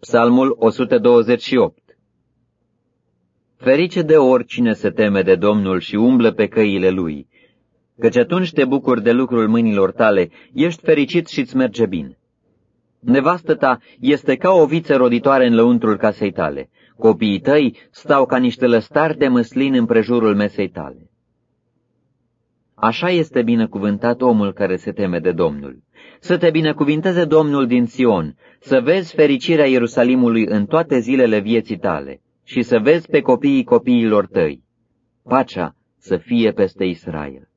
Psalmul 128 Ferice de oricine se teme de Domnul și umblă pe căile lui, căci atunci te bucuri de lucrul mâinilor tale, ești fericit și îți merge bine. Nevastă ta este ca o viță roditoare în lăuntrul casei tale, copiii tăi stau ca niște lăstari de măslin în prejurul mesei tale. Așa este binecuvântat omul care se teme de Domnul. Să te binecuvinteze Domnul din Sion, să vezi fericirea Ierusalimului în toate zilele vieții tale și să vezi pe copiii copiilor tăi. Pacea să fie peste Israel.